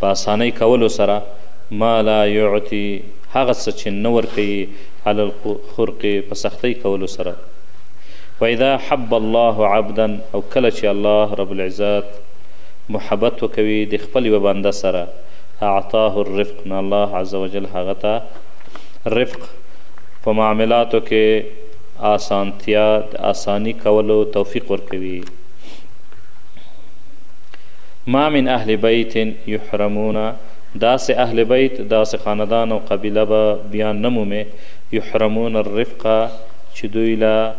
په اسانۍ کولو سره، ما لا يعطي، هغه څه چې نه ورکوي، علی الخرق، په سختۍ کولو سره. واذا حب الله عبدا، او کله چې الله رب العزت محبت وکوي د خپل يوه بنده سره، اعطاه الرفق، نو الله عز وجل هغه ته رفق، په معاملاتو کې اسانتيا، د اساني کولو توفيق ورکوي. ما من اهل بیت یحرمون، داسې اهل بیت، داسې خاندان او قبیله به بیا نه مومې، یحرمون الرفق، چې دوی له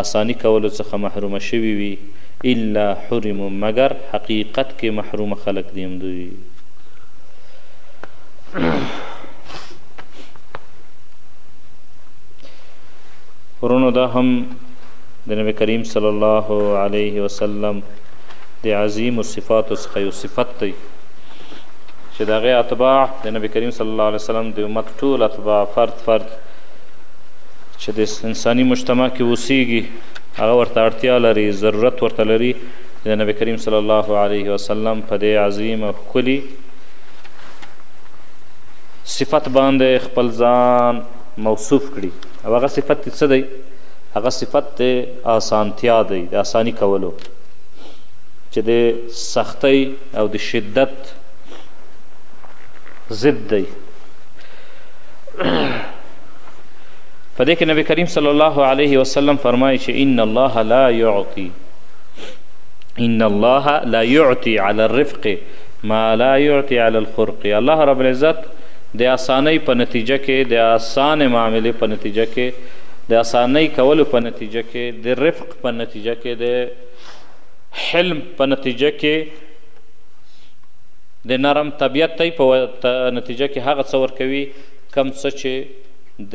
آساني کولو څخه محرومه شوي وي، الا حرموا، مګر حقیقت کې محرومه خلک دي هم دوی. ورونو دا هم د نبي کریم صلی الله علیه وسلم. د عظیمو صفاتو څخه یو صفت دی چې د هغې اتباع د نبي کریم صلی الله علیه وسلم د امت ټول اتباع فرد فرد چې د انساني مجتمع کې اوسیږي هغه ورته اړتیا لري ضرورت ورته لري چې د نبی کریم صلی الله علیه وسلم په دې عظیم او ښکلي صفت باندې خپل ځان موصوف کړي او هغه صفت څه دی هغه صفت دی آسانتیا دی د آسانی کولو چې د سختۍ او د شدت ضد دی په دې کې نبی کریم صلی الله علیه وسلم فرمایي چې ان الله لا يعطي ان الله لا يعطي على الرفق ما لا يعطي على الخرق الله رب العزت د اسانۍ په نتیجه کې د اسانه معاملې په نتیجه کې د اسانۍ کولو په نتیجه کې د رفق په نتیجه کې د حلم په نتیجه کې د نرم طبیعت ته په نتیجه کې هغه څه ورکوي کم څه چې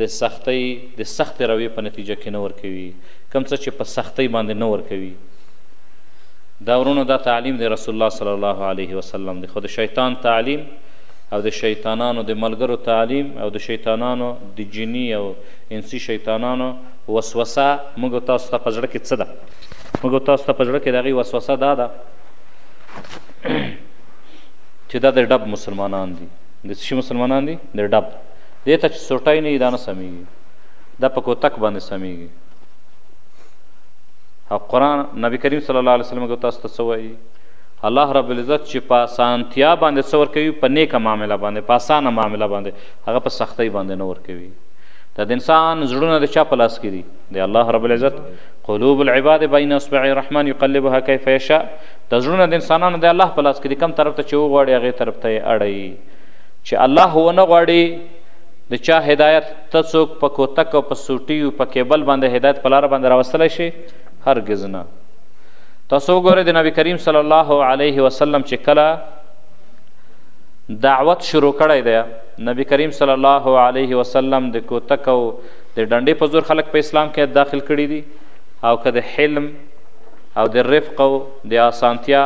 د سختۍ د سختې روي په نتیجه کې نه ورکوي کم څه چې په سختۍ باندې نه ورکوي دا ورونو دا تعلیم د رسول الله صلی الله علیه وسلم دی خو د شیطان تعلیم او د شیطانانو د ملګرو تعلیم او د شیطانانو د جنی او انسی شیطانانو وسوسه موږ او تاسو ته په زړه کې څه ده؟ موږ او تاسو ته په زړه کې د هغې وسوسه دا ده چې دا د ډب مسلمانان دي د څه مسلمانان دي د ډب دې ته چې سوټای نه دا نه سمېږي دا په کوتک باندې سمېږي او قرآن نبی کریم صلی الله علیه وسلم کو تاسو ته څه وایي الله رب العزت چې په اسانتیا باندې څه ورکوي په نیکه معامله باندې په اسانه معامله باندې هغه په سختۍ باندې نه ورکوي دا د انسان زړونه د چا په لاس کې دي د الله رب العزت قلوب العباد بین اصبع الرحمن یقلبها کیف یشاء د زړونه د انسانانو د الله په لاس کې دي کم طرف ته چې وغواړي هغې طرف ته یې اړوي چې الله ونه غواړي د چا هدایت ته څوک په کوتک او په سوټیو په کیبل باندې هدایت په لاره باندې راوستلی شي هرګز نه تاسو وګورئ د نبی کریم صلی الله علیه وسلم چې کله دعوت شروع کړی دی نبی کریم صلی الله علیه وسلم د کوتک او د ډنډې په زور خلک په اسلام کې داخل کړي دي او که د حلم او د رفق او د آسانتیا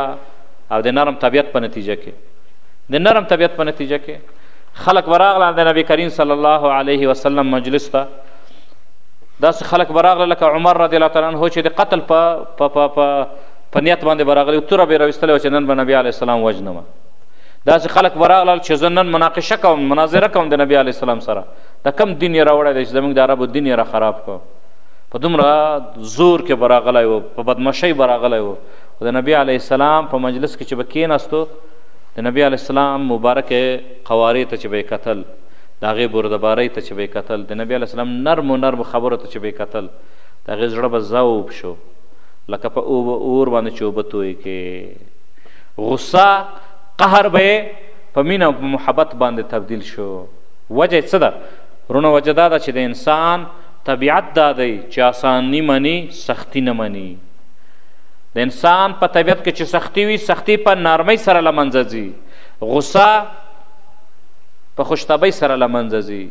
او د نرم طبیعت په نتیجه کې د نرم طبیعت په نتیجه کې خلک براغله د نبی کریم صلی الله علیه وسلم مجلس ته داسې خلک براغله لکه عمر رضی الله تعالی عنه چې د قتل په په په په نیت باندې براغلی توره به راوستل چې نن به نبی علی السلام وجنم داسې خلک به راغلل چې زه نن مناقشه کوم مناظره کوم د نبی علیه السلام سره دا کم دین یې راوړی دی چې زموږ د عربو دین یې را خراب کړو په دومره زور کې به راغلی و په بدمشۍ به راغلی و خو د نبی علیه السلام په مجلس کې چې به کېناستو د نبی علیه السلام مبارک قوارې ته چې به یې کتل د هغې بردبارۍ ته چې به یې کتل د نبی علیه السلام نرمو نرمو خبرو ته چې به یې کتل د هغې زړه به ذوب شو لکه په اور باندې چې اوبه تویې کې غصه، قهر به یې په مینه او په محبت باندې تبدیل شو. وجه یې څه ده؟ وروڼه وجه دا ده چې د انسان طبیعت دا دی چې آساني مني، سختي نه مني. د انسان په طبیعت کې چې سختي وي، سختي په نرمۍ سره له منځه ځي. غصه په خوشطبۍ سره له منځه ځي.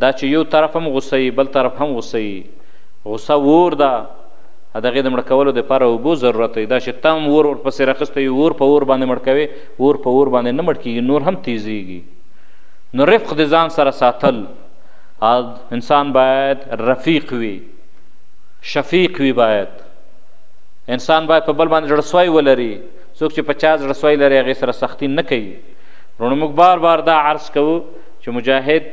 دا چې یو طرف هم غصه یي، بل طرف هم غصه یي. غصه اور ده. د هغې د مړ کولو دپاره اوبو ضرورت دی، دا چې ته هم اور ورپسې راخیستی وي، اور په اور باندې مړ کوې، اور په اور باندې نه مړ کېږي، نور هم تېزېږي. نو رفق د ځان سره ساتل او انسان باید رفیق وي، شفیق وي، باید انسان باید په بل باندې زړه سوی ولري، څوک چې په چا زړه سوی لري هغې سره سختي نه کوي. وروڼو موږ بار بار دا عرض کوو چې مجاهد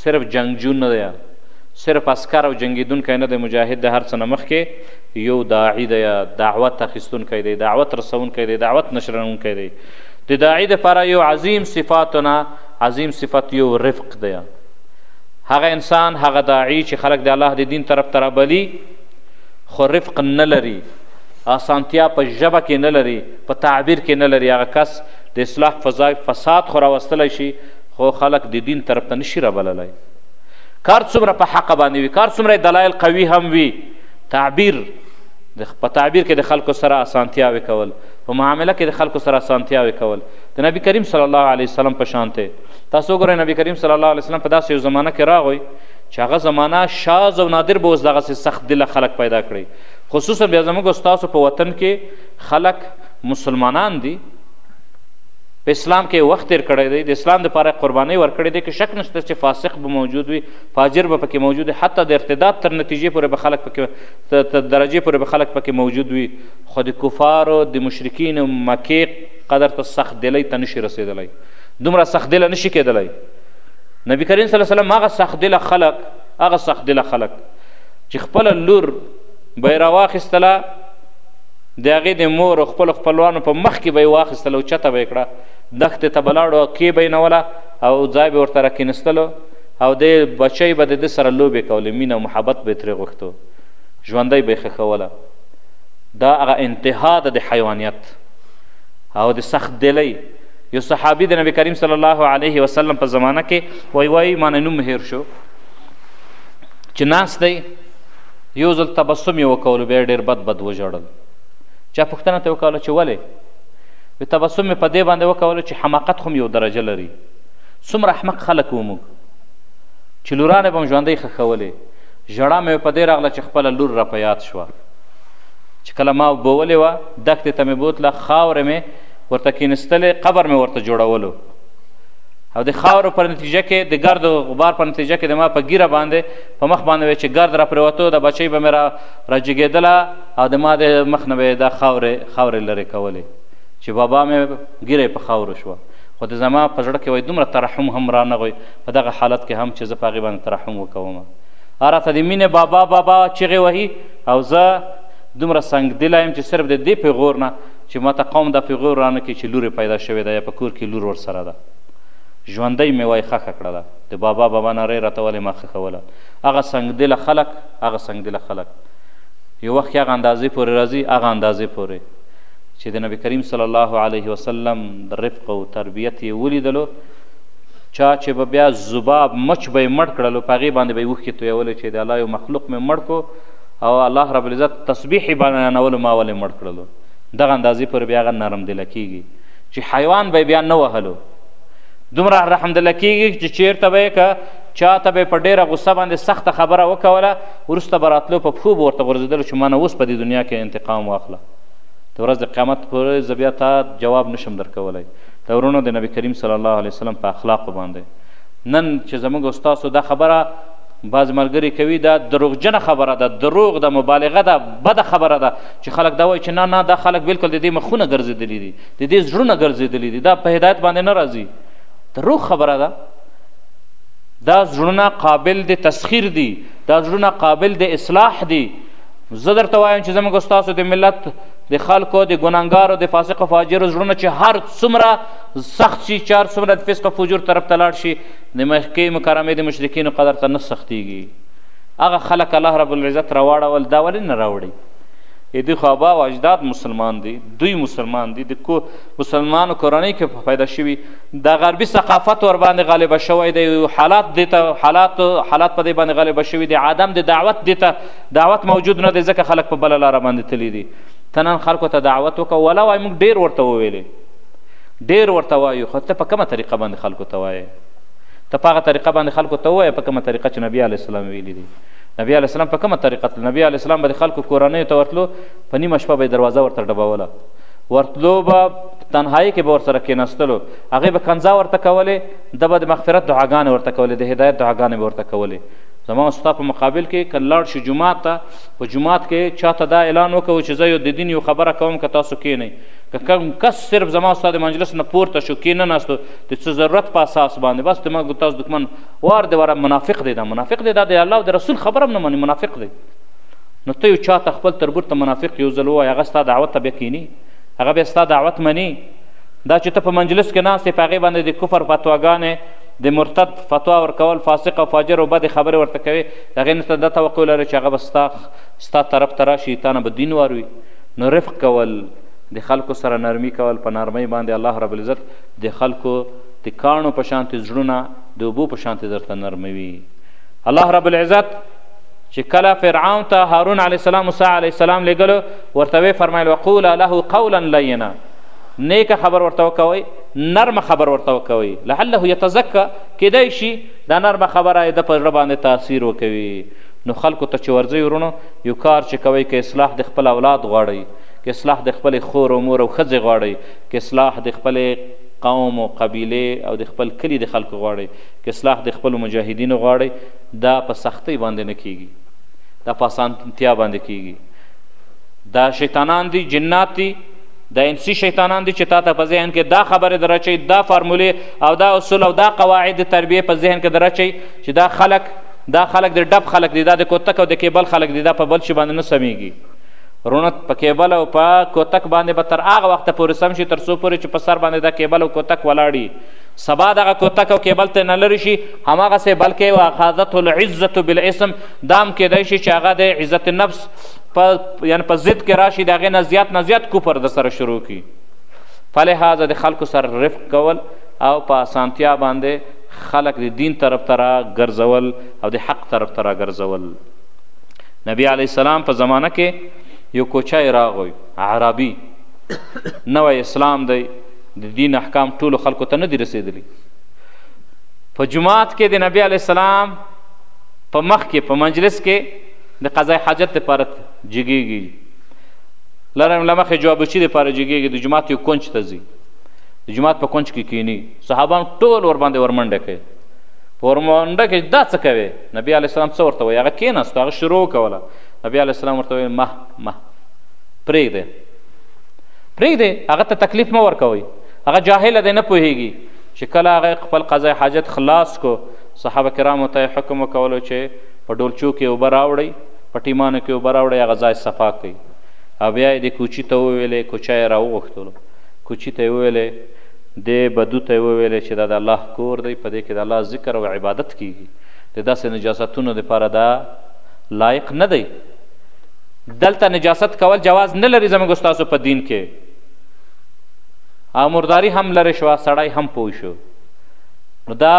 صرف جنګجو نه دی، صرف عسکر او جنګیدونکی نه دی مجاهد د هر څه نه مخکې یو داعی دی دعوت اخیستونکی دی دعوت رسونکی دی دعوت نشرونکی دی د داعی لپاره یو عظیم صفاتونه عظیم صفت یو رفق دی هغه انسان هغه داعی چې خلک د الله د دین طرف ته رابلي خو رفق نه لري اسانتیا په ژبه کې نه لري په تعبیر کې نه لري هغه کس د اصلاح فضای فساد خو راوستلی شي خو خلک د دین طرف ته نشي رابللی کار څومره په حق باندې وي کار څومره دلایل قوي هم وي تعبیر په تعبیر کې د خلکو سره اسانتیاوې کول په معامله کې د خلکو سره اسانتیاوې کول د نبی کریم صلی الله علیه وسلم په شان ته تاسو وګورئ نبی کریم صلی الله علیه وسلم په داسې یو زمانه کې راغی چې هغه زمانه شاز او نادر به اوس دغسې سخت دله خلک پیدا کړي خصوصا بیا زموږ ستاسو په وطن کې خلک مسلمانان دي په اسلام کې وخت تیر کړی دی د اسلام لپاره قربانۍ ورکړې دی که شک نشته چې فاسق به موجود وي فاجر به پکې موجود وي حتی د ارتداد تر نتیجې پورې به خلک پکې تر درجې پورې به خلک پکې موجود وي خو د کفارو د مشرکینو مکې قدر ته سخت دلی ته نشي رسېدلی دومره سخت دله نشي کېدلی نبی کریم صلی الله علیه وسلم هغه سخت دله خلک هغه سخت دله خلک چې خپله لور به یې راواخیستله د هغې د مور او خپلو خپلوانو په مخ کې به یې واخیستل او چته به یې کړه دښتې ته به لاړو او کې به یې نوله او ځای به ورته راکینستلو او د بچی به د ده سره لوبې کولې مینه او محبت به یې ترې غوښتو ژوندی به یې خښوله دا هغه انتها ده د حیوانیت او د سخت دلی یو صحابي د نبی کریم صلی الله علیه وسلم په زمانه کې وای وای معنی نوم هیر شو چې ناست دی يو ځل تبسم يې وکولو بيا يې ډېر بد بد وژړل. چا پوښتنه ترې وکوله چې ولې؟ وي تبسم مې په دې باندې وکولو چې حماقت خو هم يو درجه لري. څومره احمق خلک وو موږ. چې لورانې به هم ژوندۍ خښولې. ژړا مې په دې راغله چې خپله لور را په ياد شوه. چې کله ما بولې وه دښتې ته مې بوتله خاورې مې ورته کینستلې قبر مې ورته جوړولو او د خاورو په نتیجه کې د ګرد غبار په نتیجه کې د ما په ګیره باندې په مخ باندې وې چې ګرد را پریوتو د بچۍ به مې را راجګېدله او د ما د مخ نه به یې دا خاورې خاورې لرې کولې چې بابا مې ګیره په خاورو شوه خو د زما په زړه کې وای دومره ترحم هم را نه غوي په دغه حالت کې هم چې زه په هغې باندې ترحم وکوم راته د مینې بابا بابا چیغې وهي او زه دومره سنګدلی یم چې صرف د دې پیغور نه چې ما ته قوم دا پیغور رانه کې چې لور پیدا شوې ده یا په کور کې لور ورسره ده ژوندی مې وای خښه کړه ده د بابا بابا ناره یې راته ولې مخه کوله هغه سنګدله خلک هغه سنګدله خلک یو وخت هغه اندازې پورې راځي هغه اندازې پورې چې د نبی کریم صلی الله علیه وسلم د رفق او تربیت یې ولیدلو چا چې به بیا زباب مچ به یې مړ کړلو په هغې باندې به یې اوښکې تویولې چې د الله یو مخلوق مې مړ کو او الله رب العزت تسبیح یې بیانولو ما ولې مړ کړلو دغه اندازې پورې بیا هغه نرم دله کېږي چې حیوان به یې بیا نه وهلو دومره الحمدلله کېږي چې چېرته به یې که چا ته به په ډېره غوسه باندې سخته خبره وکوله وروسته به راتلو په پښو به ورته غورځېدلو چې ما نه اوس په دې دنیا کې انتقام واخله د ورځ د قیامت پورې زه بیا تا جواب نشم درکولی د ورونو د نبی کریم صلی الله علیه وسلم په اخلاقو باندې نن چې زموږ استاسو دا خبره بعض ملګري کوي دا دروغجنه خبره ده دروغ ده مبالغه ده بده خبره ده چې خلک دا وایي چې نه نه دا خلک بالکل د دې مخونه ګرځېدلي دي د دې زړونه ګرځېدلي دي دا په هدایت باندې نه راځي د روح خبره ده دا زړونه قابل د تسخیر دي دا زړونه قابل د اصلاح دي زه درته وایم چې زموږ ستاسو د ملت د خلکو د ګناهګارو د فاسقو فاجرو زړونه چې هر څومره سخت شي چې هر څومره د فسق فجور طرف ته لاړ شي د مکې مکرمې د مشرکینو قدر ته نه سختیږي هغه خلک الله رب العزت راواړول دا ولې نه راوړي دوی خو ابا او اجداد مسلمان دي دوی مسلمان دي د مسلمانو کورنۍ کې پیدا شوي د غربي ثقافت ور باندې غالبه شوی دی حالات دې ته حالات حالات په دې باندې غالبه شوي دي عدم د دعوت دې ته دعوت موجود نه دی ځکه خلک په بله لاره باندې تللي دي ته نن خلکو ته دعوت وکړه ولا وایي موږ ډېر ورته وویلې ډېر ورته وایو خو ته په کومه طریقه باندې خلکو ته وایې ته په هغه طریقه باندې خلکو ته ووایه په کومه طریقه چې نبي علیه السلام ویلي دي نبی علیه السلام په کومه طریقه تلو نبی علیه السلام به د خلکو کورنیو ته ورتلو په نیمه شپه به یې دروازه ورته ډبوله ورتلو به تنهایی کې به ورسره کېناستلو هغې به کنځا ورته کولې ده به د مغفرت دعاګانې ورته کولې د هدایت دعاګانې به ورته کولې زما ستا په مقابل کې که لاړ شي جومات ته په جومات کې چاته دا اعلان وکړو چې زه یو د دین یو خبره کوم که تاسو کینئ که کوم کس صرف زما ستا د مجلس نه پورته شو کې نه ناستو د څه ضرورت په اساس باندې بس د موږ تاسو دښمن وار د واره منافق دی دا منافق دی دا د الله او د رسول خبره هم نه مني منافق دی نو ته یو چا ته خپل تربور ته منافق یو ځل ووایه هغه ستا دعوت ته بیا کینی هغه بیا ستا دعوت منی دا چې ته په مجلس کې ناست یې په هغې باندې د کفر فتواګانې د مرتد فتوا ورکول فاسق او فاجر او بدې خبرې ورته کوي د هغې نه ته دا توقع لرې چې هغه به ستا ستا طرف ته راشي تا نه به دین واروي نو رفق کول د خلکو سره نرمي کول په نرمۍ باندې الله رب العزت د خلکو د کاڼو په شانتې زړونه د اوبو په شانتې درته نرموي الله رب العزت چې کله فرعون ته هارون علیه السلام موسی علیه السلام لېږلو ورته ویې فرمایل وقولا له قولا لینا نیکه خبر ورته وکوئ نرمه خبر ورته وکوئ لعله یتزکه کیدای شي دا نرمه خبره یې د په زړه باندې تاثیر وکوي نو خلکو ته چې ورځئ ورونو یو کار چې کوئ که اصلاح د خپل اولاد غواړئ که اصلاح د خپلې خور او مور او ښځې غواړئ که اصلاح د خپلې قوم او قبیله او د خپل کلي د خلکو غواړئ که اصلاح د خپلو مجاهدینو غواړئ دا په سختۍ باندې نه کېږي دا په اسانتیا باندې کېږي دا شیطانان دي جنات دي دا انسی شیطانان دي چې تا ته په ذهن کې دا خبره درچي دا فارمولې او دا اصول او دا قواعد د تربیه په ذهن کې درچي چې دا خلک دا خلک د ډب خلک دي دا د کوتک او د کیبل خلک دي دا په بل شي باندې نه سمېږي رونه په کیبل او په کوتک باندې به تر هغه وخته پورې سم شي تر څو پورې چې په سر باندې دا کیبل او کوتک ولاړي سبا دغه کوتک او کیبل ته نه لري شي هماغسې بلکې واخذته العزة بالاسم دا هم کیدای شي چې هغه د عزت نفس په یعنی په ضد کې راشي د هغې نه زیات نه زیات کفر د سره شروع کړي فلهذا د خلکو سره رفق کول او په اسانتیا باندې خلک د دین طرف ته راګرځول او د حق طرف ته راګرځول نبی علی السلام په زمانه کې یو کوچای راغوي عربي نوی اسلام دی د دین احکام ټولو خلکو ته نه دي رسېدلي په جماعت کې د نبی علی السلام په مخ کې په مجلس کې د قضای حاجت لپاره جګیږي لرم لمخه جوابچی لپاره جګیږي د جماعت یو کونج ته ځي د جماعت په کونج کې کینی صحابان ټول ور باندې ورمنډه کوي په ورمنډه کې دا څه کوي نبی علی السلام څه ورته وایي هغه کیناست هغه شروع کوله نبی علی السلام ورته وایي مه مه پرېږده پرېږده هغه ته تکلیف مه ورکوئ هغه جاهل دی نه پوهیږي چې کله هغه خپل قضای حاجت خلاص کړو صحابه کرامو ته یې حکم وکولو چې په ډولچو کې اوبه راوړئ په ټیمانو کې اوبه راوړئ هغه ځای صفا کړئ او بیا یې د کوچي ته وویلې کوچه یې راوغوښتلو کوچي ته یې وویلې د بدو ته یې وویلې چې دا د الله کور دی په دې کې د الله ذکر او عبادت کیږي د داسې نجاستونو لپاره دا لایق نه دی دلته نجاست کول جواز نه لري زموږ ستاسو په دین کې او مرداری هم لرې شوه سړی هم پوه شو نو دا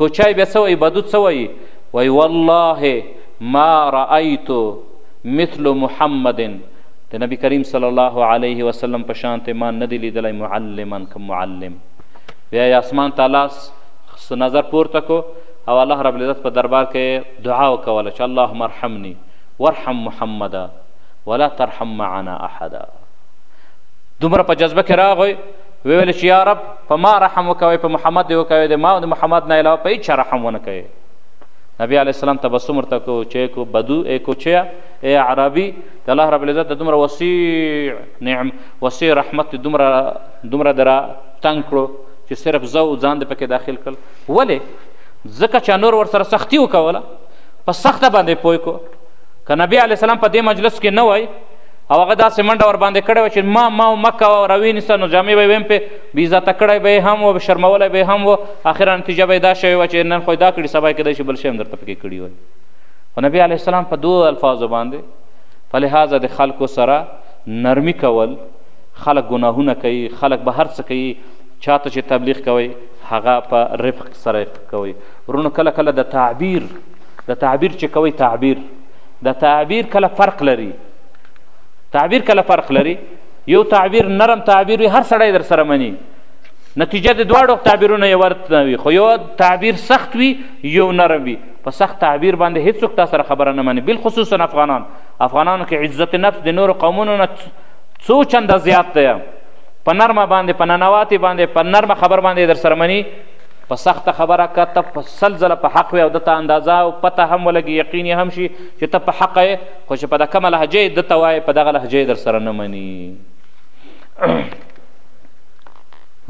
کوچی بیا څه وایي بدو څه وایي وایي والله ما رأیت مثل محمد د نبی کریم صلی الله علیه وسلم په شان ته ما نه دی لیدلی معلما که معلم بیا یې اسمان ته لاس نظر پورته کو او الله رب العزت په دربار کې دعا وکوله چې اللهم ارحمني وارحم محمدا ولا ترحم معنا احدا دومره په جذبه کې راغی ویل چې یا رب په ما رحم وکوي په محمد دی وکوي د ما او د محمد نه علاوه په هیچا رحم ونه کوي نبی علیه السلام تبسم ورته کو چې کو بدو ای کوچیا ای عربي د الله رب العزت د دومره وسیع نعم وسیع رحمت دومره دومره درا تنګ کړو چې صرف زه او ځان د پکې داخل کړ ولې ځکه چې نور ورسره سختی وکوله په سخته باندې پوه کو که نبی علیه السلام په دې مجلس کې نه وای او هغه داسې منډه ور باندې کړې وه چې ما ما مه کوه راویې نیسه نو جامې به یې ویم پې بې عزته کړی به یې هم و شرمولی به یې هم و اخره نتیجه به یې دا شوې وه چې نن خو یې دا کړي سبا یې کېدای شي بل شی هم درته پکې کړي وای خو نبي علیه السلام په دوو الفاظو باندې په لحاظه د خلکو سره نرمي کول خلک ګناهونه کوي خلک به هر څه کوي چاته چې تبلیغ کوي هغه په رفق سره کوي ورونو کله کله د تعبیر د تعبیر چې کوي تعبیر د تعبیر کله فرق لري تعبیر کله فرق لري یو تعبیر نرم تعبیر هر سړی در سره مني نتیجه د دواړو تعبیرونو یو ورته وي خو یو تعبیر سخت وي یو نرم وي په سخت تعبیر باندې هیڅوک تا سره خبره نه مني بالخصوص افغانان افغانانو کې عزت نفس د نورو قومونو نه څو چنده زیات دی په نرمه باندې په ننواتې باندې په نرمه خبر باندې در سره مني په سخته خبره که ته په سل ځله په حق وي او دته اندازه او پته هم ولګي یقین هم شي چې ته په حق خو چې په د کومه لهجه یې دته وایې په دغه لهجه یې در سره نه مني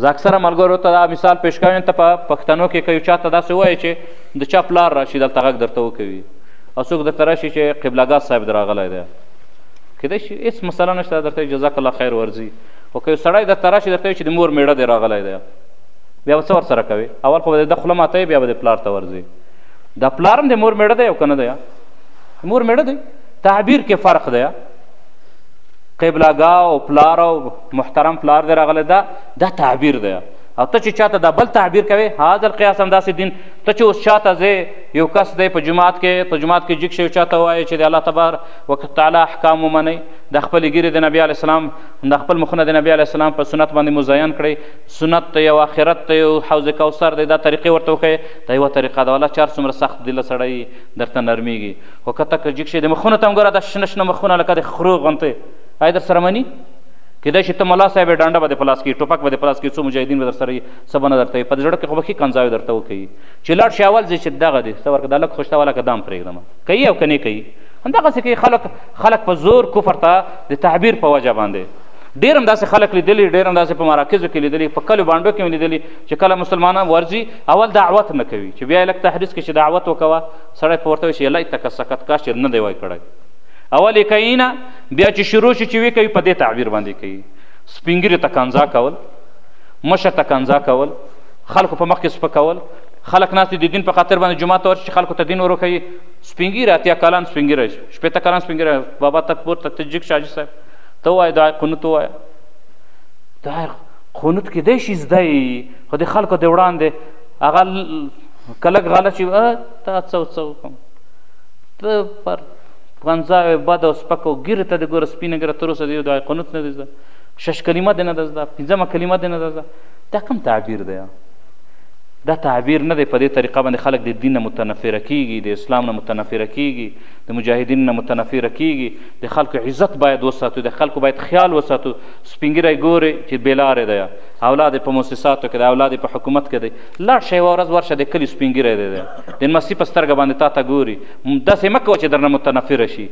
زه اکثره ملګرو ته دا مثال پیش کوم ته په پښتنو کې که یو چا ته داسې وایي چې د چا پلار راشي دلته غږ درته وکوي او څوک درته راشي چې قبلګاه صاحب د راغلی دی کېدای شي هېڅ مسله نشته درته جزاک الله خیر ورځي خو که یو سړی درته راشي درته چې د مور میړه دی راغلی دی بیا به څه ورسره کوې اول خو به د خوله ماته بیا به د پلار ته ورځي د پلار هم د مور میړه دی او که نه دی مور میړه دی تعبیر کې فرق دی قبلګا او پلار او محترم پلار دی راغلی دا دا تعبیر دی او ته چې چاته دا بل تعبیر کوي هاذ القیاس هم داسې دین ته چې اوس چاته ځې یو کس دی په جماعت کې په جماعت کې جګ شي چاته وایي چې د الله تبار وتعالی احکام ومنئ د خپل ګیرې د نبی علیه السلام د خپل مخونه د نبی علیه السلام په سنت باندې مزین کړئ سنت ته یو آخرت ته یو حوض کوثر دی دا طریقې ورته وښیې دا یوه طریقه ده والله چار څومره سخت دله سړی درته نرمیږي خو که ته که جګ شې د مخونو ته هم ګوره دا شنه شنه مخونه لکه د خرو غونته آیا در سره مني کېدای شي ته ملا صاحب ډانډه به د پلاس کې ټوپک به د پلاس کې څو مجاهدین به در سره څه به نه درته په زړه کې خو به ښي کنځاوې درته وکوي چې لاړ شي اول ځای چې دغه دی څه ورکړه دا لږ خوشته والا که دام پرېږدم کوي او که نه کوي همدغسې کوي خلک خلک په زور کفر ته د تعبیر په وجه باندې ډېر همداسې خلک لیدلي ډېر همداسې په مراکزو کې لیدلي په کلو بانډو کې مې لیدلي چې کله مسلمانان ورځي اول دعوت نه کوي چې بیا یې لږ تحریض کړي چې دعوت وکوه سړی په ورته وایي چې لیتک سکت کاش چې نه دی وای کړی اول یې کوي نه بیا چې شروع شي چې وی کوي په دې تعبیر باندې کوي سپینګیري ته کنځا کول مشر ته کنځا کول خلکو په مخ کې سپکول خلک ناست د دین په خاطر باندې جمعه ته ورشي خلکو ته دین وروښيي سپینګیره اتیا کالان سپینګیره شپېته کالان سپینګیره بابا ته پورته تجیک شاجي صاحب ته وایه دعای قنوت ووایه دعای قنوت کیدای شي زده خو د خلکو د وړاندې هغه کلک غاله چې تا څو څو کوم ته پر پنځه بد او سپکو ګیره ته د ګوره سپینه ګره تر اوسه د یو دعای قنوت نه دی زده شش کلمه دی نه ده زده پنځمه کلمه دی نه ده زده دا کوم تعبیر دی دا تعبیر نه دی په دې طریقه باندې خلک د دین نه متنفره کیږي د اسلام نه متنفره کیږي د مجاهدین نه متنفره کیږي د خلکو عزت باید وساتو د خلکو باید خیال وساتو سپینګیری ګوري چې بېلارې دی اولاد په موسساتو کې دی اولاد په حکومت کې دی لاړ شي ورځ ورشه د کلی سپینګیری دی دی د نمسی په سترګه باندې تا ته ګوري داسې مه کوه چې درنه متنفره شي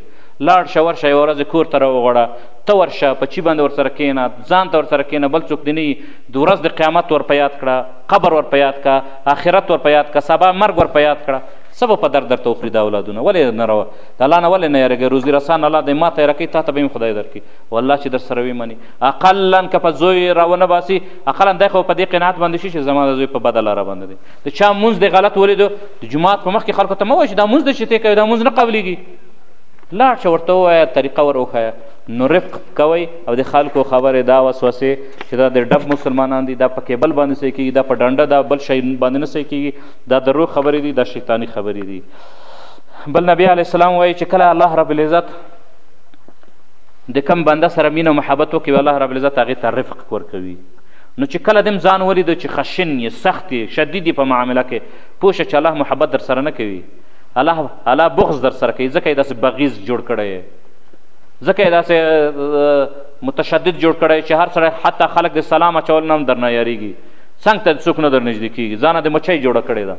لاړ شه ورشه یوه ورځ کور ته راوغواړه ته ورشه په چی باندې ورسره کینه ځان ته ورسره کینه بل څوک دی نه یي د ورځ د قیامت ور په یاد کړه قبر ور په یاد کړه آخرت ور په یاد کړه سبا مرګ ور په یاد کړه څه به په درد درته وخوري دا اولادونه ولې نه روه د الله نه ولې نه یارېږې روزي رسان الله دی ما ته یې راکوي تا ته به یې خدای درکړي والله چې در سره وي مني اقلا که په زوی یې راونه باسي اقلا دی خو په دې قناعت باندې شي چې زما د زوی په بده لاره باندې دی د چا مونځ دی غلط ولیدو د جومات په مخکې خلکو ته مه وایه چې دا مونځ دی چې ته کوې دا مونځ نه قبلېږي لاړ شه ورته ووایه طریقه ور وښایه نو رفق کوئ او د خلکو خبرې دا وسوسې چې دا د ډب مسلمانان دي دا په کیبل باندې صحیح کېږي دا په ډنډه دا بل شی باندې نه صحیح کېږي دا دروغ خبرې دي دا شیطاني خبرې دي بل نبی علیه السلام وایي چې کله الله رب العزت د کوم بنده سره مینه او محبت وکړي الله رب العزت هغې ته رفق ورکوي نو چې کله دې ځان ولید چې خشن یې سخت یې شدید یې په معامله کې پوه شه چې الله محبت در سره نه کوي الله الله بغض در سره کوي ځکه یې داسې بغیز جوړ کړی یې ځکه یې داسې متشدد جوړ کړی چې هر سړی حتی خلک د سلام اچول نه هم درنه یاریږي څنګ ته څوک نه در نږدې کېږي ځانه د مچۍ جوړه کړې ده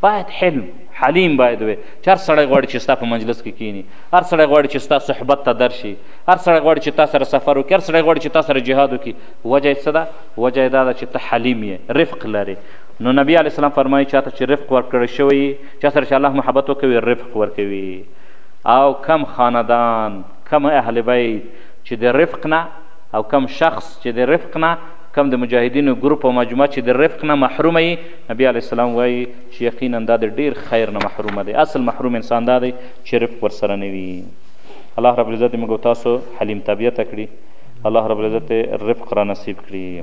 باید حلم حلیم باید وي چې هر سړی غواړي چې ستا په مجلس کې کینی هر سړی غواړي چې ستا صحبت ته درشي هر سړی غواړي چې تا سره سفر وکړي هر سړی غواړي چې تا سره جهاد وکړي وجه یې څه ده وجه یې دا ده چې ته حلیم یې رفق لرې نو نبی علیه السلام فرمایي چا ته چې رفق ورکړی شوی چا سره چې الله محبت وکوي رفق ورکوي او کم خاندان کم اهل بیت چې د رفق نه او کم شخص چې د رفق نه کم د مجاهدینو ګروپ او مجموعه چې د رفق نه محرومه یي نبی علیه السلام وایي چې یقینا دا د ډیر خیر نه محرومه دی اصل محروم انسان دا دی چی رفق ورسره نه وی الله رب العزت دی موږ او تاسو حلیم طبیعته کړی الله رب العزت رفق را نصیب کړی.